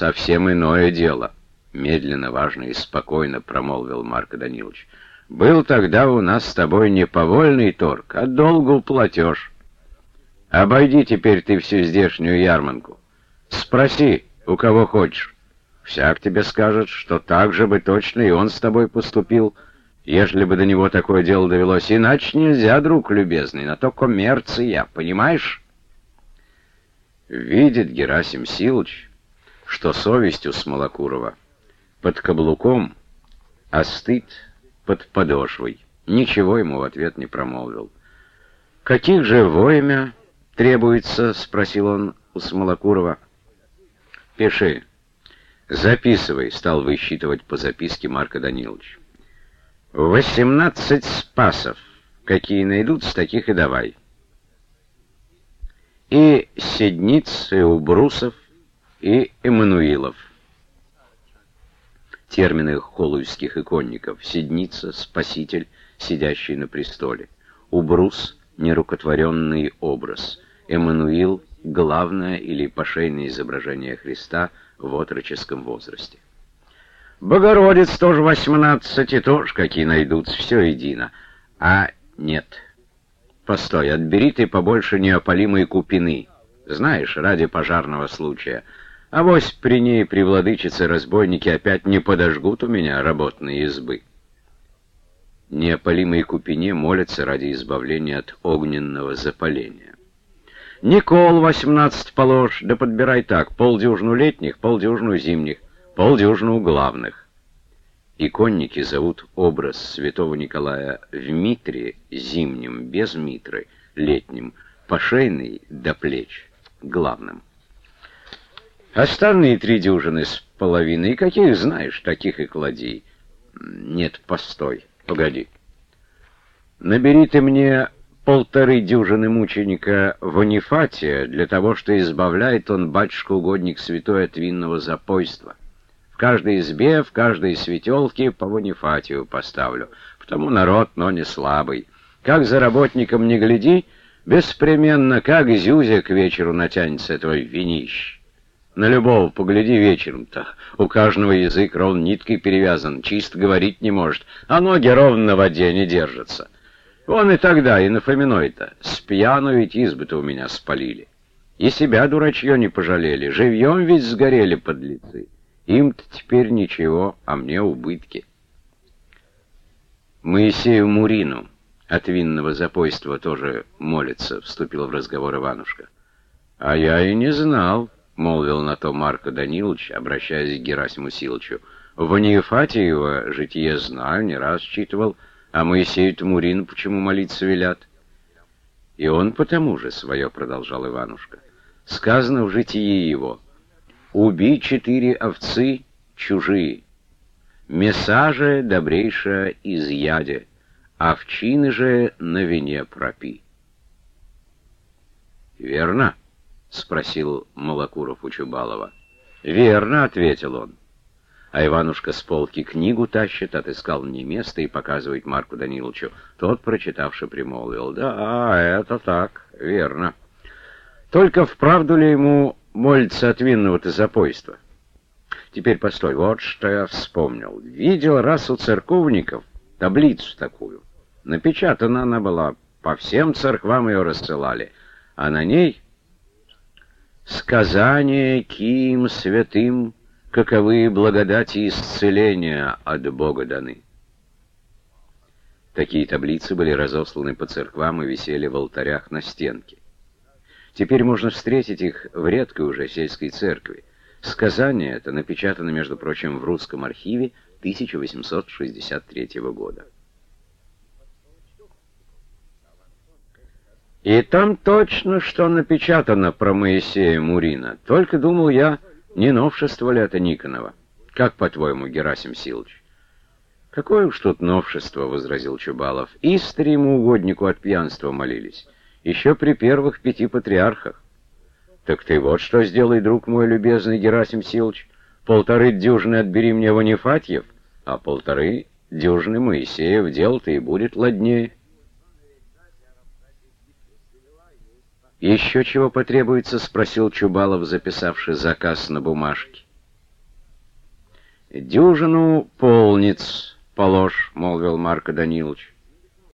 совсем иное дело», — медленно, важно и спокойно промолвил Марко Данилович. «Был тогда у нас с тобой не повольный торг, а долгу платеж. Обойди теперь ты всю здешнюю ярманку. Спроси, у кого хочешь. Всяк тебе скажет, что так же бы точно и он с тобой поступил, ежели бы до него такое дело довелось. Иначе нельзя, друг любезный, на то коммерция, понимаешь?» Видит Герасим Силыч, что совесть у Смолокурова под каблуком, а стыд под подошвой. Ничего ему в ответ не промолвил. «Каких же воймя требуется?» — спросил он у Смолокурова. «Пиши. Записывай», — стал высчитывать по записке Марка Данилович. «Восемнадцать спасов. Какие найдутся, таких и давай. И седниц, и убрусов, и Эммануилов» термины холуйских иконников «седница», «спаситель», «сидящий на престоле», «убрус» — нерукотворенный образ, «Эммануил» — главное или пошейное изображение Христа в отроческом возрасте. «Богородец тоже восемнадцать, и тоже какие найдутся, все едино. А нет, постой, отбери ты побольше неопалимой купины, знаешь, ради пожарного случая». А вось при ней, при владычице, разбойники опять не подожгут у меня работные избы. Неопалимой купине молятся ради избавления от огненного запаления. Никол восемнадцать положь, да подбирай так, полдюжину летних, полдюжину зимних, полдюжину главных. Иконники зовут образ святого Николая в митре, зимнем, без митры, летним, пошейный до плеч, главным. Остальные три дюжины с половиной, каких знаешь, таких и клади. Нет, постой, погоди. Набери ты мне полторы дюжины мученика Ванифатия для того, что избавляет он батюшка-угодник святой от винного запойства. В каждой избе, в каждой светелке по Ванифатию поставлю, потому народ, но не слабый. Как за работником не гляди, беспременно, как зюзя к вечеру натянется твой винищ. На любого погляди вечером-то. У каждого язык ровно ниткой перевязан, чисто говорить не может, а ноги ровно на воде не держатся. Вон и тогда, и на Фоминой-то, с пьяну ведь избы-то у меня спалили. И себя дурачье не пожалели, живьем ведь сгорели подлецы. Им-то теперь ничего, а мне убытки. Моисею Мурину от винного запойства тоже молится, вступил в разговор Иванушка. А я и не знал. — молвил на то Марко Данилович, обращаясь к Герасиму Силычу. «В Анифатиева житие знаю, не раз читывал, а Моисею Тмурину почему молиться велят?» «И он потому же свое», — продолжал Иванушка. «Сказано в житии его, «Уби четыре овцы чужие, меса же добрейшая изъяде, овчины же на вине пропи». «Верно?» — спросил Малакуров у Чубалова. «Верно», — ответил он. А Иванушка с полки книгу тащит, отыскал мне место и показывает Марку Даниловичу. Тот, прочитавший, примолвил. «Да, это так, верно. Только вправду ли ему молится от винного-то запойства?» Теперь постой, вот что я вспомнил. Видел раз у церковников таблицу такую. Напечатана она была, по всем церквам ее рассылали, а на ней сказания ким святым, каковы благодати исцеления от Бога даны. Такие таблицы были разосланы по церквам и висели в алтарях на стенке. Теперь можно встретить их в редкой уже сельской церкви. Сказание это напечатано, между прочим, в русском архиве 1863 года. И там точно что напечатано про Моисея Мурина. Только, думал я, не новшество ли это Никонова? Как, по-твоему, Герасим Силыч? Какое уж тут новшество, — возразил Чубалов. Истори ему угоднику от пьянства молились. Еще при первых пяти патриархах. Так ты вот что сделай, друг мой любезный Герасим Силыч. Полторы дюжины отбери мне Ванифатьев, а полторы дюжины Моисеев дел-то и будет ладнее. «Еще чего потребуется?» — спросил Чубалов, записавший заказ на бумажке. «Дюжину полниц положь», — молвил Марко Данилович.